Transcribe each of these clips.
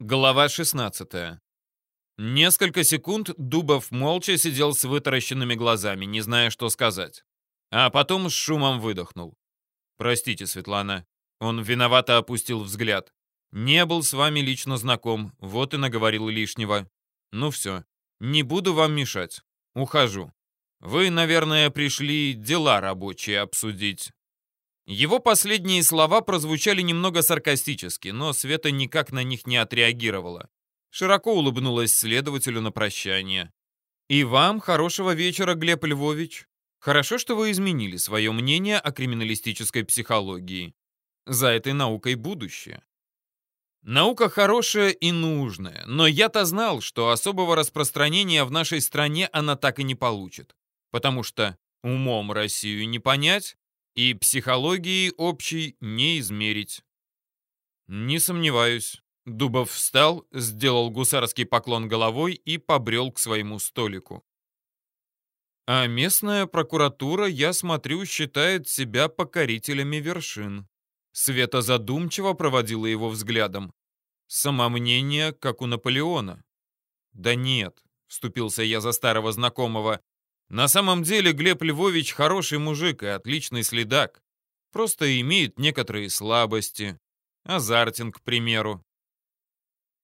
Глава 16. Несколько секунд Дубов молча сидел с вытаращенными глазами, не зная, что сказать. А потом с шумом выдохнул. «Простите, Светлана». Он виновато опустил взгляд. «Не был с вами лично знаком, вот и наговорил лишнего. Ну все, не буду вам мешать. Ухожу. Вы, наверное, пришли дела рабочие обсудить». Его последние слова прозвучали немного саркастически, но Света никак на них не отреагировала. Широко улыбнулась следователю на прощание. «И вам хорошего вечера, Глеб Львович. Хорошо, что вы изменили свое мнение о криминалистической психологии. За этой наукой будущее». Наука хорошая и нужная, но я-то знал, что особого распространения в нашей стране она так и не получит. Потому что умом Россию не понять, и психологии общей не измерить. Не сомневаюсь. Дубов встал, сделал гусарский поклон головой и побрел к своему столику. А местная прокуратура, я смотрю, считает себя покорителями вершин. Света задумчиво проводила его взглядом. Самомнение, как у Наполеона. Да нет, вступился я за старого знакомого, на самом деле Глеб Львович хороший мужик и отличный следак. Просто имеет некоторые слабости. Азартен, к примеру.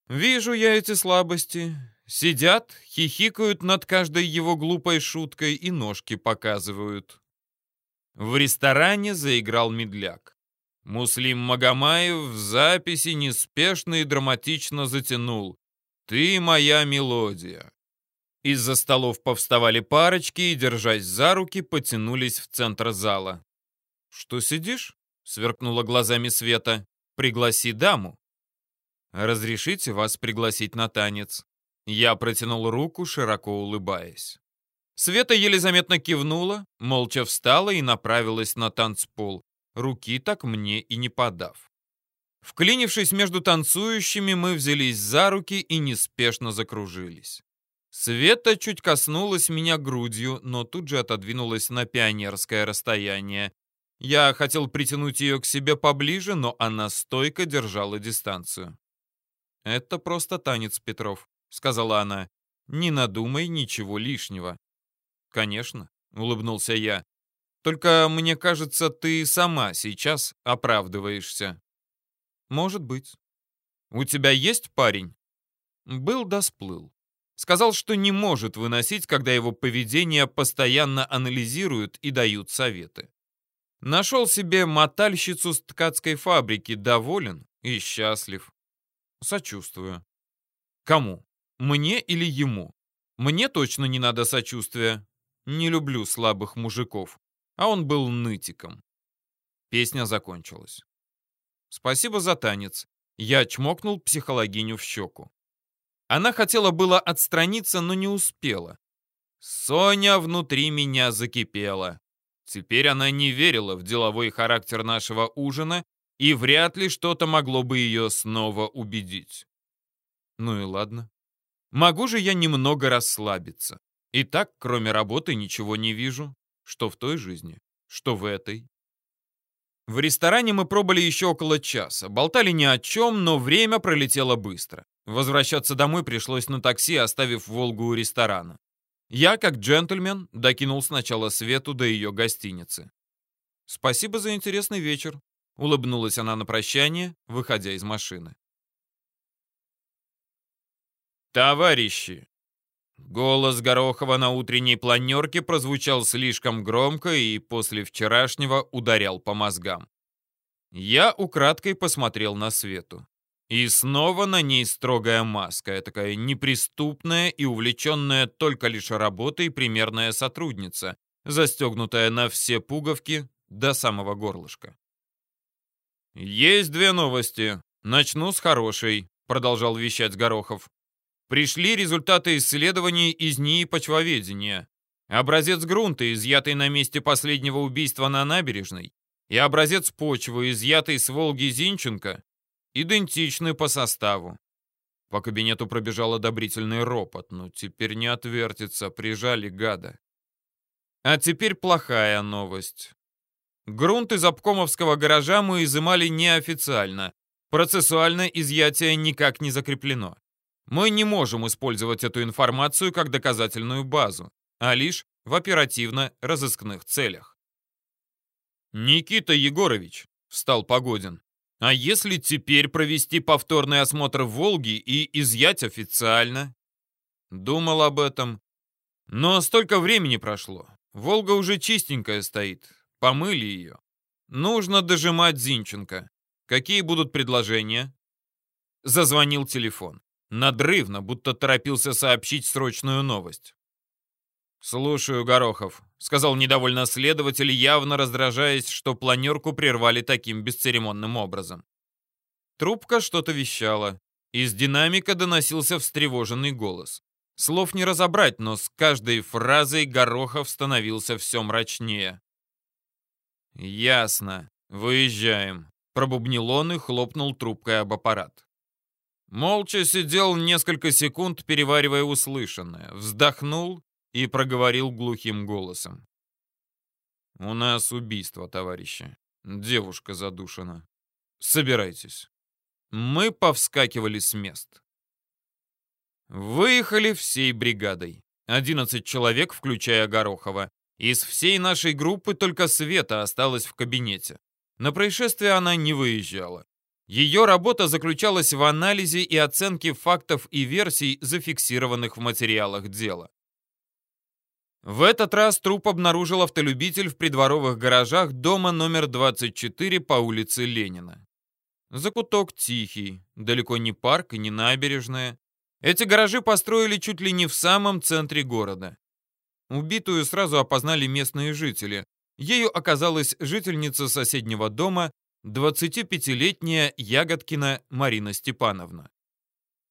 Вижу я эти слабости. Сидят, хихикают над каждой его глупой шуткой и ножки показывают. В ресторане заиграл медляк. Муслим Магомаев в записи неспешно и драматично затянул «Ты моя мелодия». Из-за столов повставали парочки и, держась за руки, потянулись в центр зала. «Что сидишь?» — сверкнула глазами Света. «Пригласи даму». «Разрешите вас пригласить на танец?» Я протянул руку, широко улыбаясь. Света еле заметно кивнула, молча встала и направилась на танцпол, руки так мне и не подав. Вклинившись между танцующими, мы взялись за руки и неспешно закружились. Света чуть коснулась меня грудью, но тут же отодвинулась на пионерское расстояние. Я хотел притянуть ее к себе поближе, но она стойко держала дистанцию. «Это просто танец, Петров», — сказала она. «Не надумай ничего лишнего». «Конечно», — улыбнулся я. «Только мне кажется, ты сама сейчас оправдываешься». «Может быть». «У тебя есть парень?» «Был да сплыл. Сказал, что не может выносить, когда его поведение постоянно анализируют и дают советы. Нашел себе мотальщицу с ткацкой фабрики, доволен и счастлив. Сочувствую. Кому? Мне или ему? Мне точно не надо сочувствия. Не люблю слабых мужиков. А он был нытиком. Песня закончилась. Спасибо за танец. Я чмокнул психологиню в щеку. Она хотела было отстраниться, но не успела. Соня внутри меня закипела. Теперь она не верила в деловой характер нашего ужина, и вряд ли что-то могло бы ее снова убедить. Ну и ладно. Могу же я немного расслабиться. И так, кроме работы, ничего не вижу. Что в той жизни, что в этой. В ресторане мы пробыли еще около часа. Болтали ни о чем, но время пролетело быстро. Возвращаться домой пришлось на такси, оставив «Волгу» у ресторана. Я, как джентльмен, докинул сначала Свету до ее гостиницы. «Спасибо за интересный вечер», — улыбнулась она на прощание, выходя из машины. «Товарищи!» Голос Горохова на утренней планерке прозвучал слишком громко и после вчерашнего ударял по мозгам. Я украдкой посмотрел на Свету. И снова на ней строгая маска, такая неприступная и увлеченная только лишь работой примерная сотрудница, застегнутая на все пуговки до самого горлышка. «Есть две новости. Начну с хорошей», — продолжал вещать Горохов. «Пришли результаты исследований из НИИ почвоведения. Образец грунта, изъятый на месте последнего убийства на набережной, и образец почвы, изъятый с Волги Зинченко, идентичны по составу. По кабинету пробежал одобрительный ропот. Ну, теперь не отвертится, прижали гада. А теперь плохая новость. Грунт из обкомовского гаража мы изымали неофициально. Процессуально изъятие никак не закреплено. Мы не можем использовать эту информацию как доказательную базу, а лишь в оперативно-розыскных целях. «Никита Егорович», — встал Погодин, «а если теперь провести повторный осмотр Волги и изъять официально?» Думал об этом. Но столько времени прошло. Волга уже чистенькая стоит. Помыли ее. Нужно дожимать Зинченко. Какие будут предложения? Зазвонил телефон. Надрывно, будто торопился сообщить срочную новость. «Слушаю, Горохов», — сказал недовольно следователь, явно раздражаясь, что планерку прервали таким бесцеремонным образом. Трубка что-то вещала. Из динамика доносился встревоженный голос. Слов не разобрать, но с каждой фразой Горохов становился все мрачнее. «Ясно. Выезжаем», — пробубнил он и хлопнул трубкой об аппарат. Молча сидел несколько секунд, переваривая услышанное, вздохнул и проговорил глухим голосом. «У нас убийство, товарищи. Девушка задушена. Собирайтесь». Мы повскакивали с мест. Выехали всей бригадой. 11 человек, включая Горохова. Из всей нашей группы только Света осталась в кабинете. На происшествие она не выезжала. Ее работа заключалась в анализе и оценке фактов и версий, зафиксированных в материалах дела. В этот раз труп обнаружил автолюбитель в придворовых гаражах дома номер 24 по улице Ленина. Закуток тихий, далеко не парк и не набережная. Эти гаражи построили чуть ли не в самом центре города. Убитую сразу опознали местные жители. Ею оказалась жительница соседнего дома, 25-летняя Ягодкина Марина Степановна.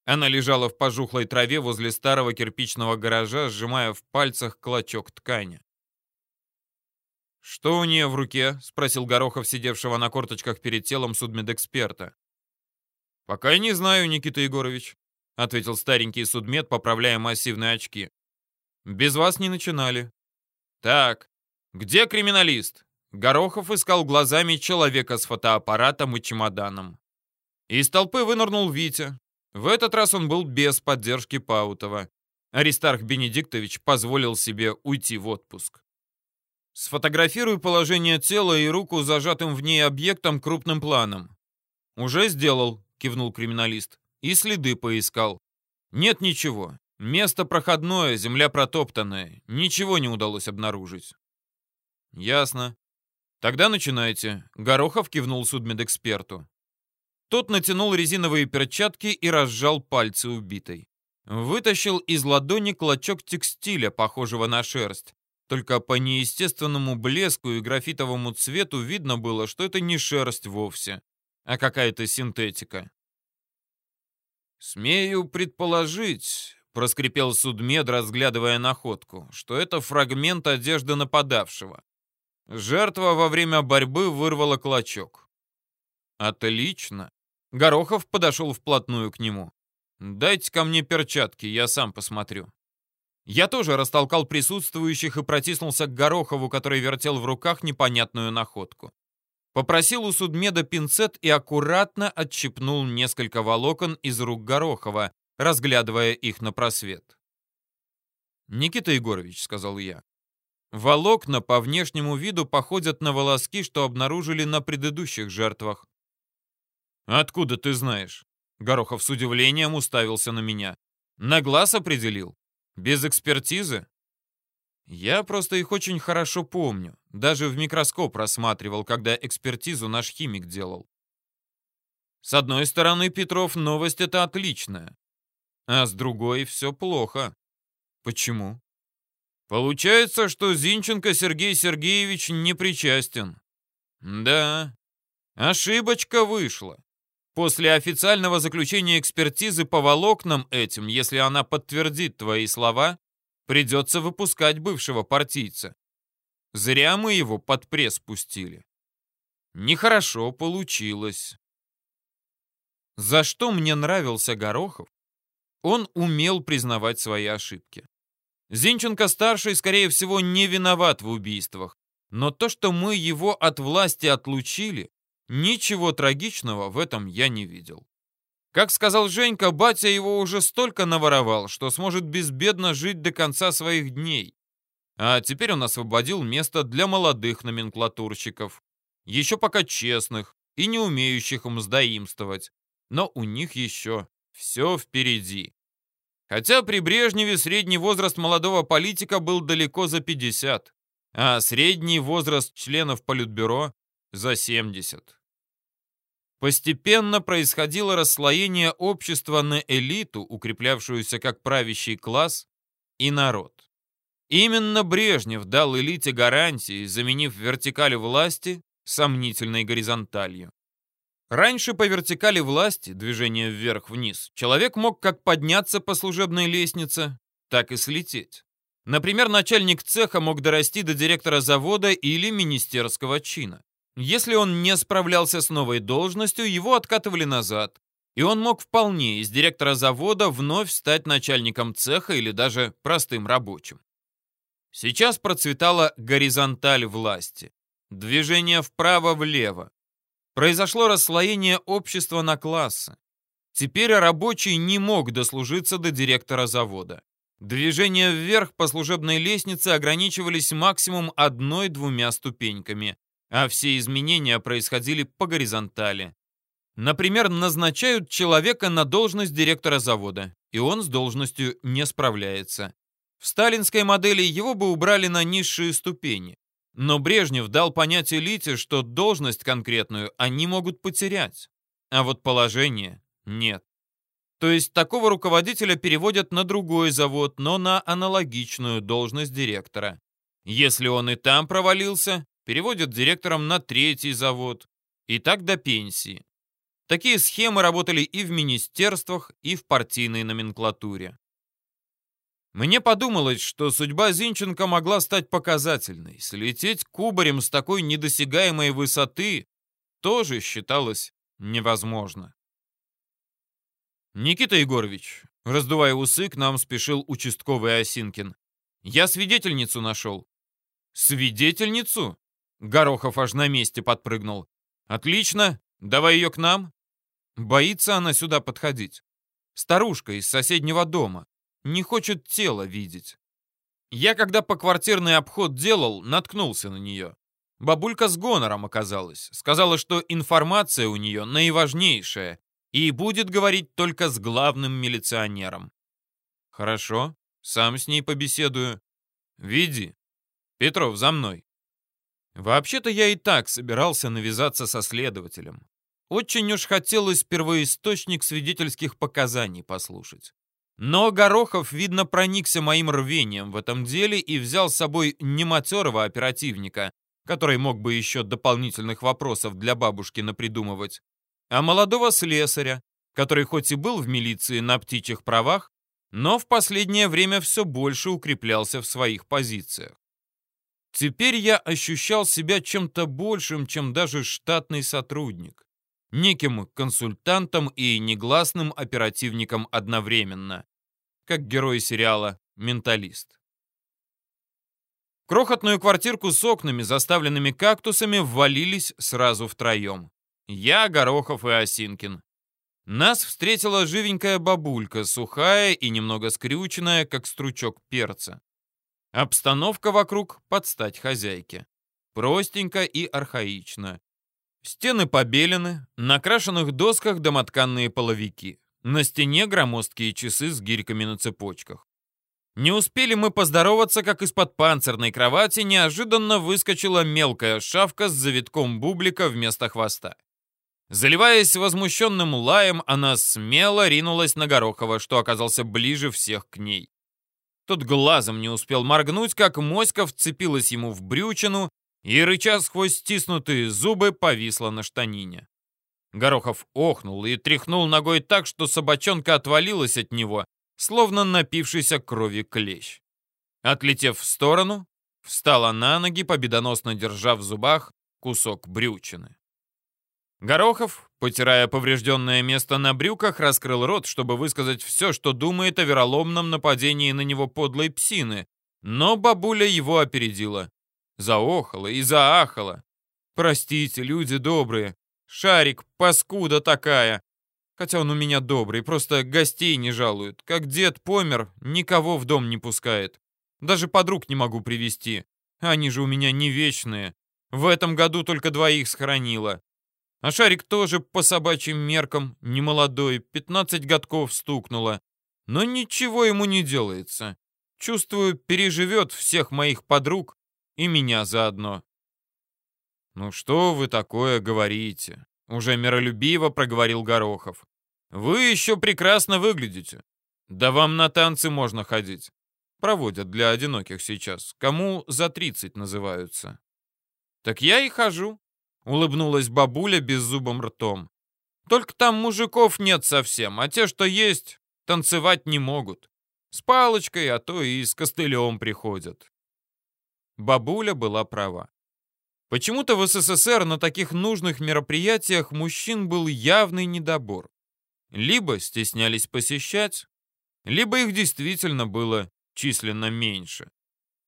Она лежала в пожухлой траве возле старого кирпичного гаража, сжимая в пальцах клочок ткани. «Что у нее в руке?» — спросил Горохов, сидевшего на корточках перед телом судмедэксперта. «Пока не знаю, Никита Егорович», — ответил старенький судмед, поправляя массивные очки. «Без вас не начинали». «Так, где криминалист?» Горохов искал глазами человека с фотоаппаратом и чемоданом. Из толпы вынырнул Витя, в этот раз он был без поддержки Паутова. Аристарх Бенедиктович позволил себе уйти в отпуск. Сфотографируй положение тела и руку зажатым в ней объектом крупным планом. «Уже сделал», — кивнул криминалист. «И следы поискал. Нет ничего. Место проходное, земля протоптанная. Ничего не удалось обнаружить». «Ясно. Тогда начинайте», — Горохов кивнул судмедэксперту. Тот натянул резиновые перчатки и разжал пальцы убитой. Вытащил из ладони клочок текстиля, похожего на шерсть. Только по неестественному блеску и графитовому цвету видно было, что это не шерсть вовсе, а какая-то синтетика. «Смею предположить», — проскрипел судмед, разглядывая находку, что это фрагмент одежды нападавшего. Жертва во время борьбы вырвала клочок. «Отлично. Горохов подошел вплотную к нему. дайте ко мне перчатки, я сам посмотрю». Я тоже растолкал присутствующих и протиснулся к Горохову, который вертел в руках непонятную находку. Попросил у судмеда пинцет и аккуратно отщипнул несколько волокон из рук Горохова, разглядывая их на просвет. «Никита Егорович», — сказал я, — «волокна по внешнему виду походят на волоски, что обнаружили на предыдущих жертвах. «Откуда ты знаешь?» Горохов с удивлением уставился на меня. «На глаз определил? Без экспертизы?» «Я просто их очень хорошо помню. Даже в микроскоп рассматривал, когда экспертизу наш химик делал. С одной стороны, Петров, новость это отличная. А с другой, все плохо. Почему? Получается, что Зинченко Сергей Сергеевич не причастен. Да, ошибочка вышла. После официального заключения экспертизы по волокнам этим, если она подтвердит твои слова, придется выпускать бывшего партийца. Зря мы его под пресс пустили. Нехорошо получилось. За что мне нравился Горохов? Он умел признавать свои ошибки. Зинченко-старший, скорее всего, не виноват в убийствах, но то, что мы его от власти отлучили, ничего трагичного в этом я не видел. Как сказал Женька, батя его уже столько наворовал, что сможет безбедно жить до конца своих дней. А теперь он освободил место для молодых номенклатурщиков, еще пока честных и не умеющих мздоимствовать. Но у них еще все впереди. Хотя при Брежневе средний возраст молодого политика был далеко за 50, а средний возраст членов Политбюро за 70. Постепенно происходило расслоение общества на элиту, укреплявшуюся как правящий класс, и народ. Именно Брежнев дал элите гарантии, заменив вертикаль власти сомнительной горизонталью. Раньше по вертикали власти, движение вверх-вниз, человек мог как подняться по служебной лестнице, так и слететь. Например, начальник цеха мог дорасти до директора завода или министерского чина. Если он не справлялся с новой должностью, его откатывали назад, и он мог вполне из директора завода вновь стать начальником цеха или даже простым рабочим. Сейчас процветала горизонталь власти, движение вправо-влево. Произошло расслоение общества на классы. Теперь рабочий не мог дослужиться до директора завода. Движения вверх по служебной лестнице ограничивались максимум одной-двумя ступеньками, а все изменения происходили по горизонтали. Например, назначают человека на должность директора завода, и он с должностью не справляется. В сталинской модели его бы убрали на низшие ступени. Но Брежнев дал понять элите, что должность конкретную они могут потерять, а вот положение нет. То есть такого руководителя переводят на другой завод, но на аналогичную должность директора. Если он и там провалился, переводят директором на третий завод. И так до пенсии. Такие схемы работали и в министерствах, и в партийной номенклатуре. Мне подумалось, что судьба Зинченко могла стать показательной. Слететь кубарем с такой недосягаемой высоты тоже считалось невозможно. «Никита Егорович», раздувая усы, к нам спешил участковый Осинкин. «Я свидетельницу нашел». «Свидетельницу?» Горохов аж на месте подпрыгнул. «Отлично, давай ее к нам». Боится она сюда подходить. Старушка из соседнего дома. Не хочет тело видеть. Я, когда по квартирный обход делал, наткнулся на нее. Бабулька с гонором оказалась. Сказала, что информация у нее наиважнейшая и будет говорить только с главным милиционером. Хорошо, сам с ней побеседую. Види. Петров, за мной. Вообще-то я и так собирался навязаться со следователем. Очень уж хотелось первоисточник свидетельских показаний послушать. Но Горохов, видно, проникся моим рвением в этом деле и взял с собой нематерого оперативника, который мог бы еще дополнительных вопросов для бабушки напридумывать, а молодого слесаря, который хоть и был в милиции на птичьих правах, но в последнее время все больше укреплялся в своих позициях. Теперь я ощущал себя чем-то большим, чем даже штатный сотрудник. Неким консультантом и негласным оперативником одновременно. Как герой сериала «Менталист». Крохотную квартирку с окнами, заставленными кактусами, ввалились сразу втроем. Я, Горохов и Осинкин. Нас встретила живенькая бабулька, сухая и немного скрюченная, как стручок перца. Обстановка вокруг под стать хозяйке. Простенько и архаично. Стены побелены, на крашенных досках домотканные половики. На стене громоздкие часы с гирьками на цепочках. Не успели мы поздороваться, как из-под панцирной кровати неожиданно выскочила мелкая шавка с завитком бублика вместо хвоста. Заливаясь возмущенным лаем, она смело ринулась на Горохова, что оказался ближе всех к ней. Тот глазом не успел моргнуть, как моська вцепилась ему в брючину и, рыча сквозь стиснутые зубы, повисла на штанине. Горохов охнул и тряхнул ногой так, что собачонка отвалилась от него, словно напившийся крови клещ. Отлетев в сторону, встала на ноги, победоносно держа в зубах кусок брючины. Горохов, потирая поврежденное место на брюках, раскрыл рот, чтобы высказать все, что думает о вероломном нападении на него подлой псины, но бабуля его опередила. Заохала и заахала. «Простите, люди добрые, Шарик, паскуда такая. Хотя он у меня добрый, просто гостей не жалует. Как дед помер, никого в дом не пускает. Даже подруг не могу привести. Они же у меня не вечные. В этом году только двоих схоронила. А Шарик тоже по собачьим меркам немолодой, 15 годков стукнуло. Но ничего ему не делается. Чувствую, переживет всех моих подруг и меня заодно. «Ну что вы такое говорите?» — уже миролюбиво проговорил Горохов. «Вы еще прекрасно выглядите. Да вам на танцы можно ходить. Проводят для одиноких сейчас. Кому за тридцать называются?» «Так я и хожу», — улыбнулась бабуля беззубым ртом. «Только там мужиков нет совсем, а те, что есть, танцевать не могут. С палочкой, а то и с костылем приходят». Бабуля была права. Почему-то в СССР на таких нужных мероприятиях мужчин был явный недобор. Либо стеснялись посещать, либо их действительно было численно меньше.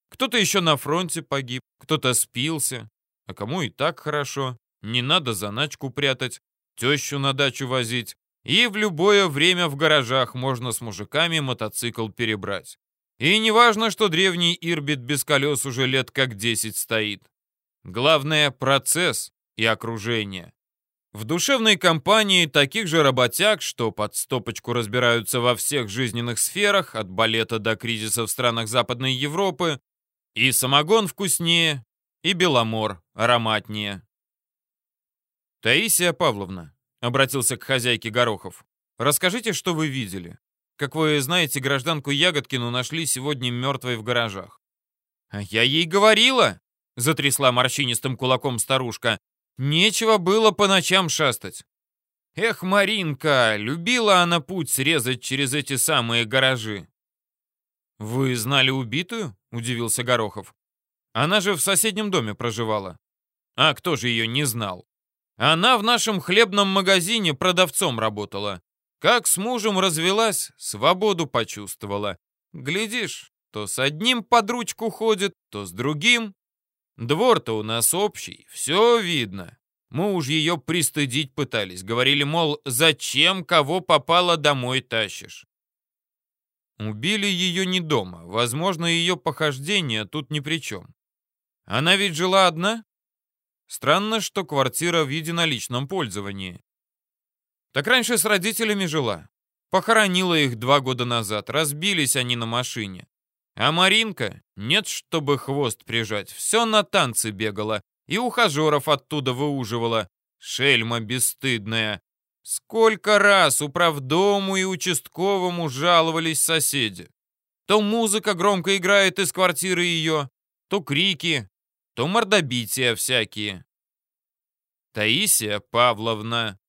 Кто-то еще на фронте погиб, кто-то спился, а кому и так хорошо, не надо заначку прятать, тещу на дачу возить, и в любое время в гаражах можно с мужиками мотоцикл перебрать. И не важно, что древний Ирбит без колес уже лет как 10 стоит. Главное — процесс и окружение. В душевной компании таких же работяг, что под стопочку разбираются во всех жизненных сферах, от балета до кризиса в странах Западной Европы, и самогон вкуснее, и беломор ароматнее. «Таисия Павловна», — обратился к хозяйке Горохов, — «расскажите, что вы видели. Как вы знаете, гражданку Ягодкину нашли сегодня мертвой в гаражах». «А я ей говорила!» — затрясла морщинистым кулаком старушка. «Нечего было по ночам шастать». «Эх, Маринка, любила она путь срезать через эти самые гаражи». «Вы знали убитую?» — удивился Горохов. «Она же в соседнем доме проживала». «А кто же ее не знал?» «Она в нашем хлебном магазине продавцом работала. Как с мужем развелась, свободу почувствовала. Глядишь, то с одним под ручку ходит, то с другим. Двор-то у нас общий, все видно. Мы уж ее пристыдить пытались. Говорили, мол, зачем кого попало домой тащишь? Убили ее не дома. Возможно, ее похождения тут ни при чем. Она ведь жила одна? Странно, что квартира в единоличном пользовании. Так раньше с родителями жила. Похоронила их два года назад. Разбились они на машине. А Маринка, нет, чтобы хвост прижать, все на танцы бегала и ухажеров оттуда выуживала. Шельма бесстыдная. Сколько раз управдому и участковому жаловались соседи. То музыка громко играет из квартиры ее, то крики, то мордобития всякие. Таисия Павловна.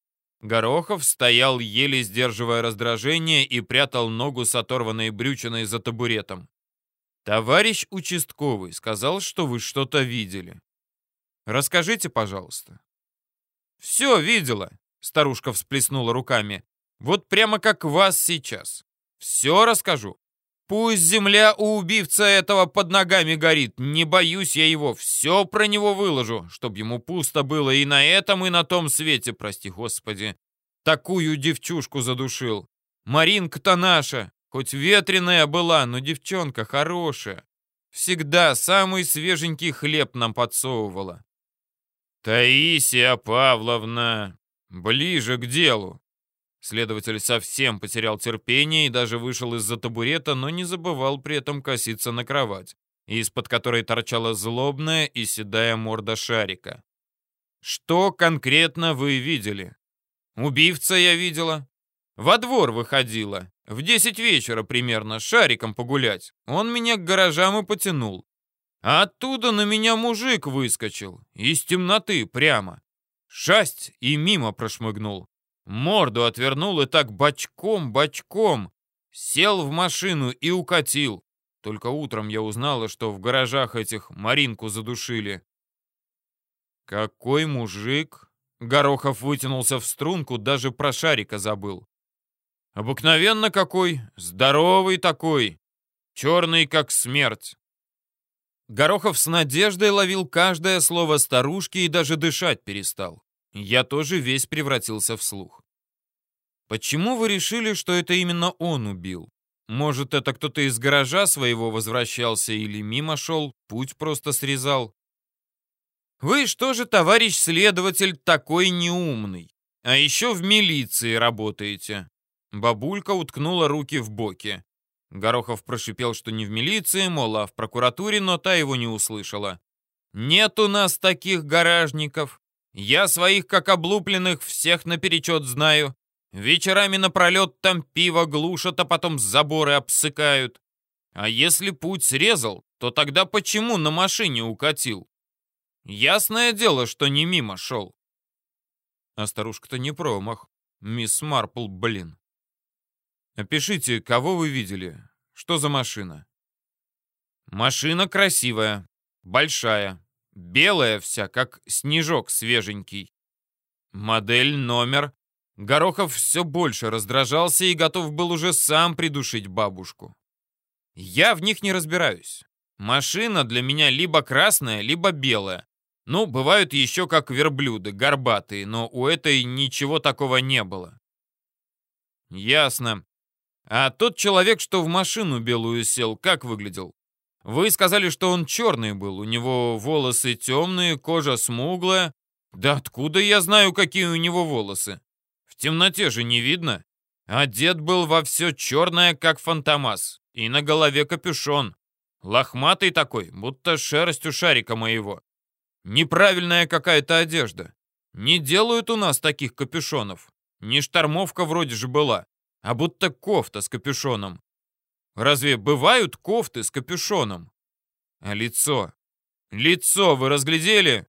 Горохов стоял, еле сдерживая раздражение, и прятал ногу с оторванной брючиной за табуретом. Товарищ участковый сказал, что вы что-то видели. Расскажите, пожалуйста. Все видела, старушка всплеснула руками. Вот прямо как вас сейчас. Все расскажу. Пусть земля у убивца этого под ногами горит. Не боюсь я его. Все про него выложу, чтоб ему пусто было и на этом, и на том свете, прости господи. Такую девчушку задушил. Маринка-то наша. Хоть ветреная была, но девчонка хорошая. Всегда самый свеженький хлеб нам подсовывала. «Таисия Павловна, ближе к делу!» Следователь совсем потерял терпение и даже вышел из-за табурета, но не забывал при этом коситься на кровать, из-под которой торчала злобная и седая морда шарика. «Что конкретно вы видели?» «Убивца я видела. Во двор выходила. В десять вечера примерно, шариком погулять. Он меня к гаражам и потянул. Оттуда на меня мужик выскочил. Из темноты прямо. Шасть и мимо прошмыгнул. Морду отвернул и так бочком-бочком. Сел в машину и укатил. Только утром я узнала, что в гаражах этих Маринку задушили. «Какой мужик?» Горохов вытянулся в струнку, даже про шарика забыл. Обыкновенно какой, здоровый такой, черный как смерть. Горохов с надеждой ловил каждое слово старушки и даже дышать перестал. Я тоже весь превратился в слух. Почему вы решили, что это именно он убил? Может, это кто-то из гаража своего возвращался или мимо шел, путь просто срезал? Вы что же, товарищ следователь, такой неумный? А еще в милиции работаете. Бабулька уткнула руки в боки. Горохов прошипел, что не в милиции, мол, а в прокуратуре, но та его не услышала. «Нет у нас таких гаражников. Я своих, как облупленных, всех наперечет знаю. Вечерами напролет там пиво глушат, а потом заборы обсыкают. А если путь срезал, то тогда почему на машине укатил? Ясное дело, что не мимо шел». А старушка-то не промах. Мисс Марпл, блин. Опишите, кого вы видели? Что за машина? Машина красивая, большая, белая вся, как снежок свеженький. Модель, номер. Горохов все больше раздражался и готов был уже сам придушить бабушку. Я в них не разбираюсь. Машина для меня либо красная, либо белая. Ну, бывают еще как верблюды, горбатые, но у этой ничего такого не было. Ясно. А тот человек, что в машину белую сел, как выглядел? Вы сказали, что он черный был, у него волосы темные, кожа смуглая. Да откуда я знаю, какие у него волосы? В темноте же не видно. Одет был во все черное, как фантомас, и на голове капюшон. Лохматый такой, будто шерсть у шарика моего. Неправильная какая-то одежда. Не делают у нас таких капюшонов. Не штормовка вроде же была а будто кофта с капюшоном. Разве бывают кофты с капюшоном? А лицо? Лицо вы разглядели?